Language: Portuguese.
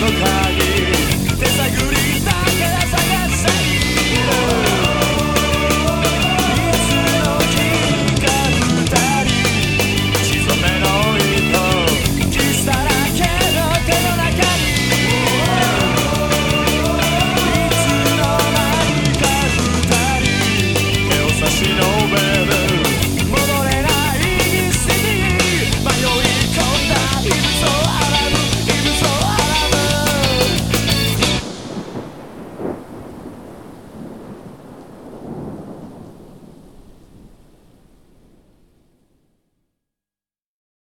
tocado.